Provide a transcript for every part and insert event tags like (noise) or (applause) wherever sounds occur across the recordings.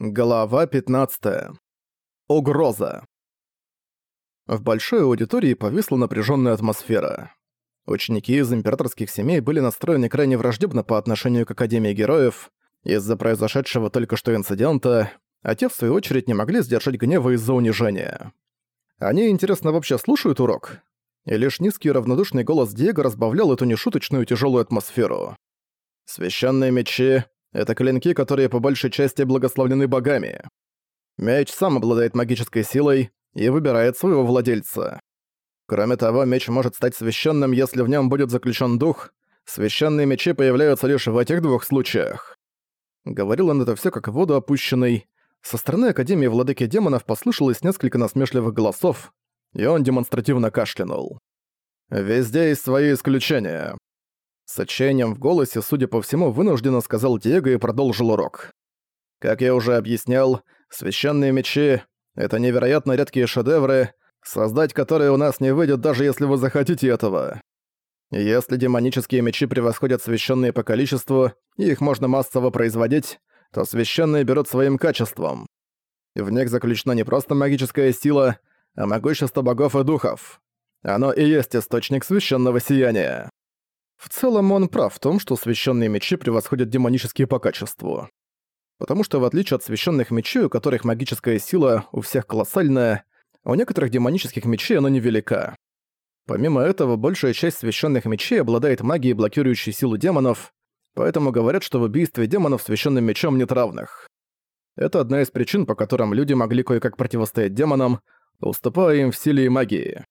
Глава 15. Угроза. В большой аудитории повисла напряженная атмосфера. Ученики из императорских семей были настроены крайне враждебно по отношению к Академии Героев из-за произошедшего только что инцидента, а те, в свою очередь, не могли сдержать гнева из-за унижения. Они, интересно, вообще слушают урок? И лишь низкий равнодушный голос Диего разбавлял эту нешуточную тяжелую атмосферу. Священные мечи это клинки, которые по большей части благословлены богами. Меч сам обладает магической силой и выбирает своего владельца. Кроме того, меч может стать священным, если в нем будет заключен дух. Священные мечи появляются лишь в этих двух случаях. Говорил он это все как воду опущенный. Со стороны Академии Владыки Демонов послышалось несколько насмешливых голосов, и он демонстративно кашлянул. «Везде есть свои исключения. С отчаянием в голосе, судя по всему, вынужденно сказал Диего и продолжил урок. Как я уже объяснял, священные мечи — это невероятно редкие шедевры, создать которые у нас не выйдет, даже если вы захотите этого. Если демонические мечи превосходят священные по количеству, и их можно массово производить, то священные берут своим качеством. В них заключена не просто магическая сила, а могущество богов и духов. Оно и есть источник священного сияния. В целом он прав в том, что священные мечи превосходят демонические по качеству. Потому что в отличие от священных мечей, у которых магическая сила у всех колоссальная, у некоторых демонических мечей она невелика. Помимо этого, большая часть священных мечей обладает магией, блокирующей силу демонов, поэтому говорят, что в убийстве демонов священным мечом нет равных. Это одна из причин, по которым люди могли кое-как противостоять демонам, уступая им в силе и магии.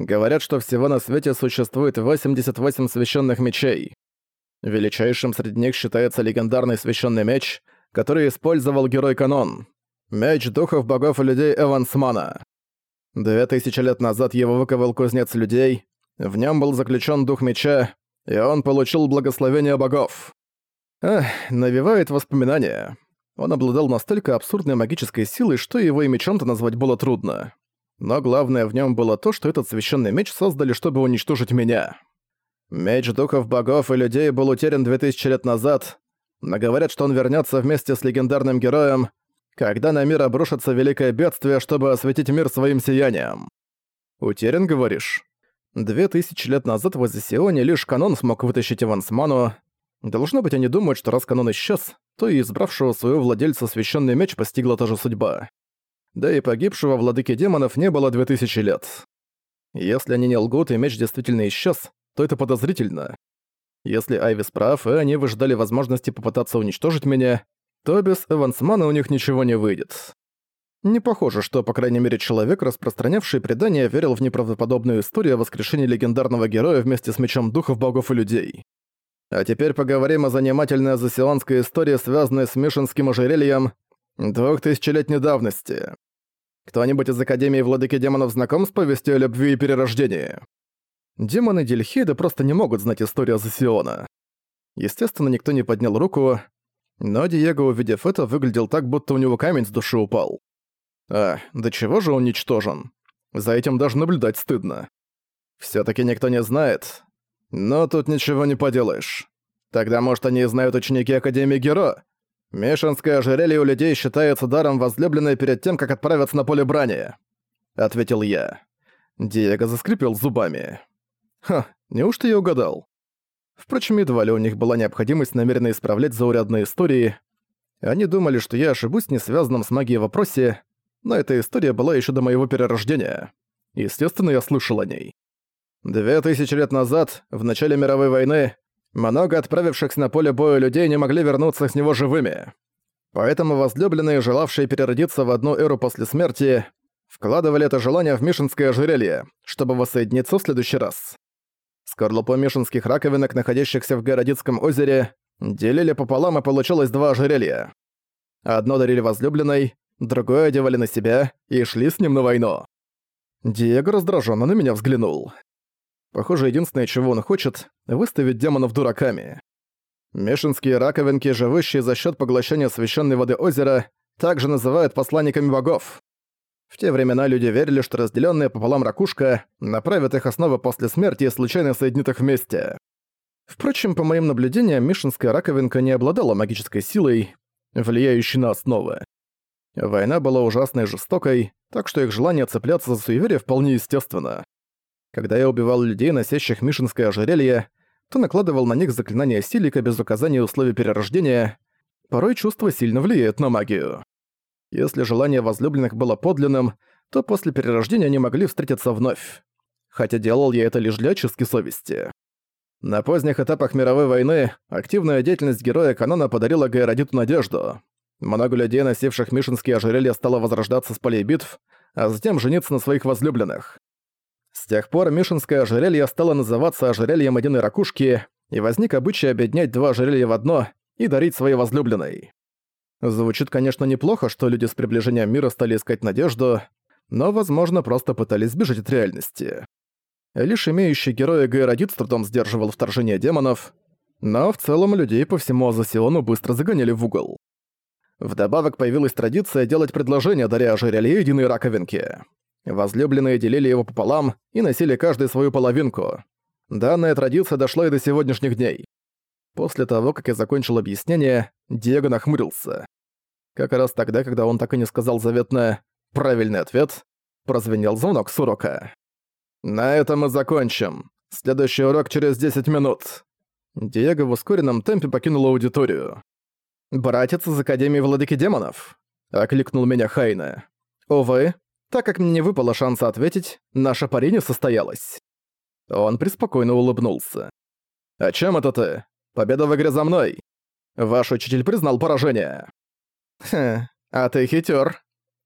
Говорят, что всего на свете существует 88 священных мечей. Величайшим среди них считается легендарный священный меч, который использовал герой Канон. Меч духов богов и людей Эвансмана. Две тысячи лет назад его выковал кузнец людей, в нем был заключен дух меча, и он получил благословение богов. Эх, навевает воспоминания. Он обладал настолько абсурдной магической силой, что его и мечом-то назвать было трудно. Но главное в нем было то, что этот священный меч создали, чтобы уничтожить меня. Меч духов богов и людей был утерян 2000 лет назад, но говорят, что он вернется вместе с легендарным героем, когда на мир обрушится великое бедствие, чтобы осветить мир своим сиянием. Утерян, говоришь? Две тысячи лет назад в Азисионе лишь канон смог вытащить Ивансману. Должно быть, они думают, что раз канон исчез, то и избравшего своего владельца священный меч постигла та же судьба да и погибшего владыки демонов не было 2000 лет. Если они не лгут и меч действительно исчез, то это подозрительно. Если Айвис прав, и они выждали возможности попытаться уничтожить меня, то без Эвансмана у них ничего не выйдет. Не похоже, что, по крайней мере, человек, распространявший предания, верил в неправдоподобную историю о воскрешении легендарного героя вместе с мечом духов богов и людей. А теперь поговорим о занимательной азосионской истории, связанной с Мишинским ожерельем, Двухтысячелетней давности. Кто-нибудь из Академии Владыки Демонов знаком с повестью о любви и перерождении? Демоны Дельхейда просто не могут знать историю Азосиона. Естественно, никто не поднял руку, но Диего, увидев это, выглядел так, будто у него камень с души упал. А, до чего же он ничтожен? За этим даже наблюдать стыдно. все таки никто не знает. Но тут ничего не поделаешь. Тогда, может, они знают ученики Академии Геро? «Мишинское ожерелье у людей считается даром возлюбленной перед тем, как отправиться на поле брани», — ответил я. Диего заскрипел зубами. «Ха, неужто я угадал?» Впрочем, едва ли у них была необходимость намеренно исправлять заурядные истории. Они думали, что я ошибусь в несвязанном с магией вопросе, но эта история была еще до моего перерождения. Естественно, я слышал о ней. Две тысячи лет назад, в начале мировой войны, много отправившихся на поле боя людей не могли вернуться с него живыми. Поэтому возлюбленные, желавшие переродиться в одну эру после смерти, вкладывали это желание в Мишинское ожерелье, чтобы воссоединиться в следующий раз. Скорлупу мишинских раковинок, находящихся в Городицком озере, делили пополам и получилось два ожерелья. Одно дарили возлюбленной, другое одевали на себя и шли с ним на войну. Диего раздраженно на меня взглянул. Похоже, единственное, чего он хочет — выставить демонов дураками. Мешинские раковинки, живущие за счет поглощения священной воды озера, также называют посланниками богов. В те времена люди верили, что разделенная пополам ракушка направит их основы после смерти и случайно соединит их вместе. Впрочем, по моим наблюдениям, Мишинская раковинка не обладала магической силой. влияющий на основы. Война была ужасной и жестокой, так что их желание цепляться за суеверие вполне естественно. Когда я убивал людей, носящих мишинское ожерелье, то накладывал на них заклинания силика без указания условий перерождения. Порой чувство сильно влияет на магию. Если желание возлюбленных было подлинным, то после перерождения они могли встретиться вновь. Хотя делал я это лишь для очистки совести. На поздних этапах мировой войны активная деятельность героя канона подарила Гайрадиту надежду. Много людей, носивших мишинские ожерелья, стало возрождаться с полей битв, а затем жениться на своих возлюбленных. С тех пор мишинское ожерелье стало называться ожерельем единой ракушки, и возник обычай объединять два ожерелья в одно и дарить своей возлюбленной. Звучит, конечно, неплохо, что люди с приближением мира стали искать надежду, но, возможно, просто пытались сбежать от реальности. Лишь имеющий героя Гайрадит с трудом сдерживал вторжение демонов, но в целом людей по всему Азосиону быстро загоняли в угол. Вдобавок появилась традиция делать предложения, даря ожерелье единой раковинки. Возлюбленные делили его пополам и носили каждый свою половинку. Данная традиция дошла и до сегодняшних дней. После того, как я закончил объяснение, Диего нахмурился. Как раз тогда, когда он так и не сказал заветное «правильный ответ», прозвенел звонок с урока. «На этом мы закончим. Следующий урок через 10 минут». Диего в ускоренном темпе покинул аудиторию. «Братец из Академии Владыки Демонов?» — окликнул меня Хайна. «Увы, так как мне не выпало шанса ответить, наша пари не состоялась». Он преспокойно улыбнулся. «О чем это ты? Победа в игре за мной. Ваш учитель признал поражение». «Хм, а ты хитер,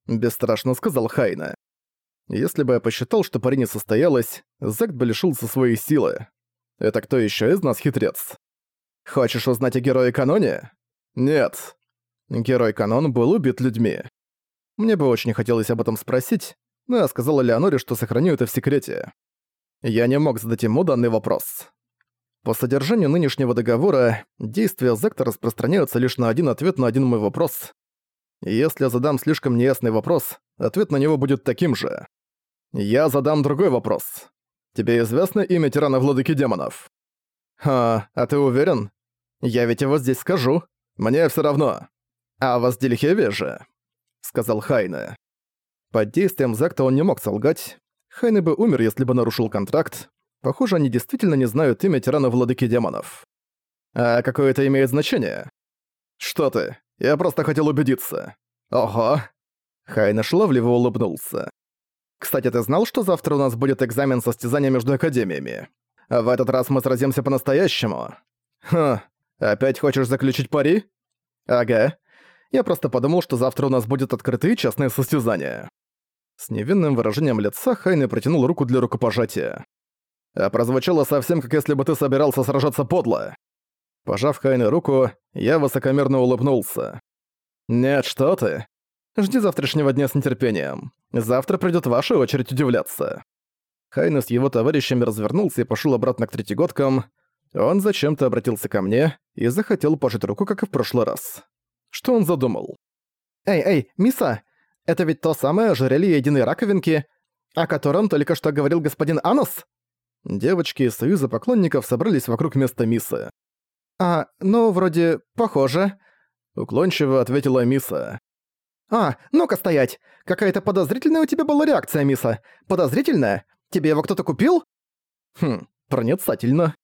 бесстрашно сказал Хайна. Если бы я посчитал, что пари не состоялась, Зект бы лишился своей силы. Это кто еще из нас хитрец? Хочешь узнать о Герое Каноне? Нет. Герой Канон был убит людьми. Мне бы очень хотелось об этом спросить, но я сказала Леоноре, что сохраню это в секрете. Я не мог задать ему данный вопрос. По содержанию нынешнего договора, действия Зекта распространяются лишь на один ответ на один мой вопрос. если я задам слишком неясный вопрос, ответ на него будет таким же. Я задам другой вопрос. Тебе известно имя тирана владыки демонов? Ха, а ты уверен? Я ведь его здесь скажу. Мне все равно. А вас Дельхеве же, сказал Хайне. Под действием Закта он не мог солгать. Хайне бы умер, если бы нарушил контракт. Похоже, они действительно не знают имя тирана владыки демонов. А какое это имеет значение? Что ты? Я просто хотел убедиться. Ого. Хайна шловливо улыбнулся. Кстати, ты знал, что завтра у нас будет экзамен состязания между академиями? А в этот раз мы сразимся по-настоящему. Хм, опять хочешь заключить пари? Ага. Я просто подумал, что завтра у нас будет открытые частные состязания. С невинным выражением лица Хайне протянул руку для рукопожатия. А прозвучало совсем как если бы ты собирался сражаться подло. Пожав Хайне руку, я высокомерно улыбнулся. «Нет, что ты. Жди завтрашнего дня с нетерпением. Завтра придёт ваша очередь удивляться». Хайна с его товарищами развернулся и пошёл обратно к третьегодкам. Он зачем-то обратился ко мне и захотел пожать руку, как и в прошлый раз. Что он задумал? «Эй, эй, Миса! Это ведь то самое ожерелье единой раковинки, о котором только что говорил господин Анос?» Девочки из Союза поклонников собрались вокруг места Мисы. «А, ну, вроде, похоже», — уклончиво ответила Миса. «А, ну-ка стоять! Какая-то подозрительная у тебя была реакция, Миса. Подозрительная? Тебе его кто-то купил?» «Хм, проницательно».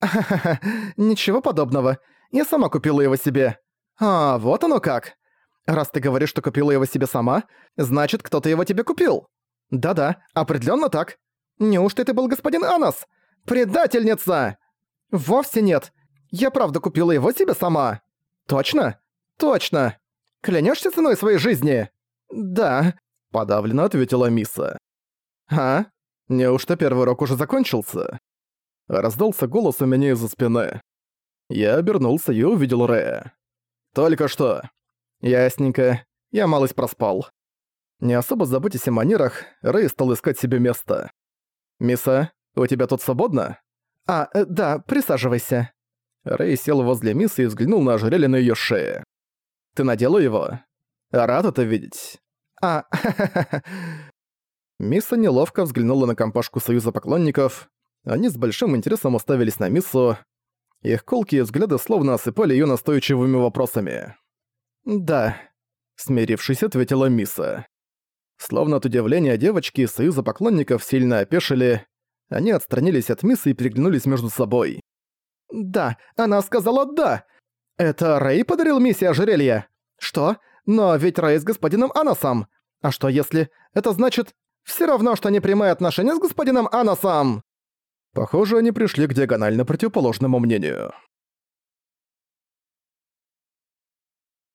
«Ха-ха-ха, (laughs) ничего подобного. Я сама купила его себе». «А, вот оно как. Раз ты говоришь, что купила его себе сама, значит, кто-то его тебе купил». «Да-да, определенно так. Неужто это был господин Анас? Предательница!» «Вовсе нет. Я правда купила его себе сама». «Точно? Точно!» Клянешься ценой своей жизни?» «Да», — подавленно ответила Миса. «А? Неужто первый урок уже закончился?» Раздался голос у меня из-за спины. Я обернулся и увидел Рэя. «Только что». «Ясненько. Я малость проспал». Не особо заботясь о манерах, Рэй стал искать себе место. «Миса, у тебя тут свободно?» «А, э, да, присаживайся». Рэй сел возле Мисы и взглянул на ожерелье на её шее. Ты надела его? Рад это видеть. А, (laughs) Мисса неловко взглянула на компашку Союза поклонников. Они с большим интересом уставились на Миссу. Их колкие взгляды словно осыпали её настойчивыми вопросами. «Да», — смирившись, ответила Миса. Словно от удивления девочки из союза поклонников сильно опешили, они отстранились от Мисы и переглянулись между собой. «Да, она сказала «да». Это Рэй подарил Миссе ожерелье? Что? Но ведь Рэй с господином Анасом. А что если... Это значит... все равно, что не прямые отношения с господином Анасом!» Похоже, они пришли к диагонально противоположному мнению.